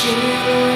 Shiva.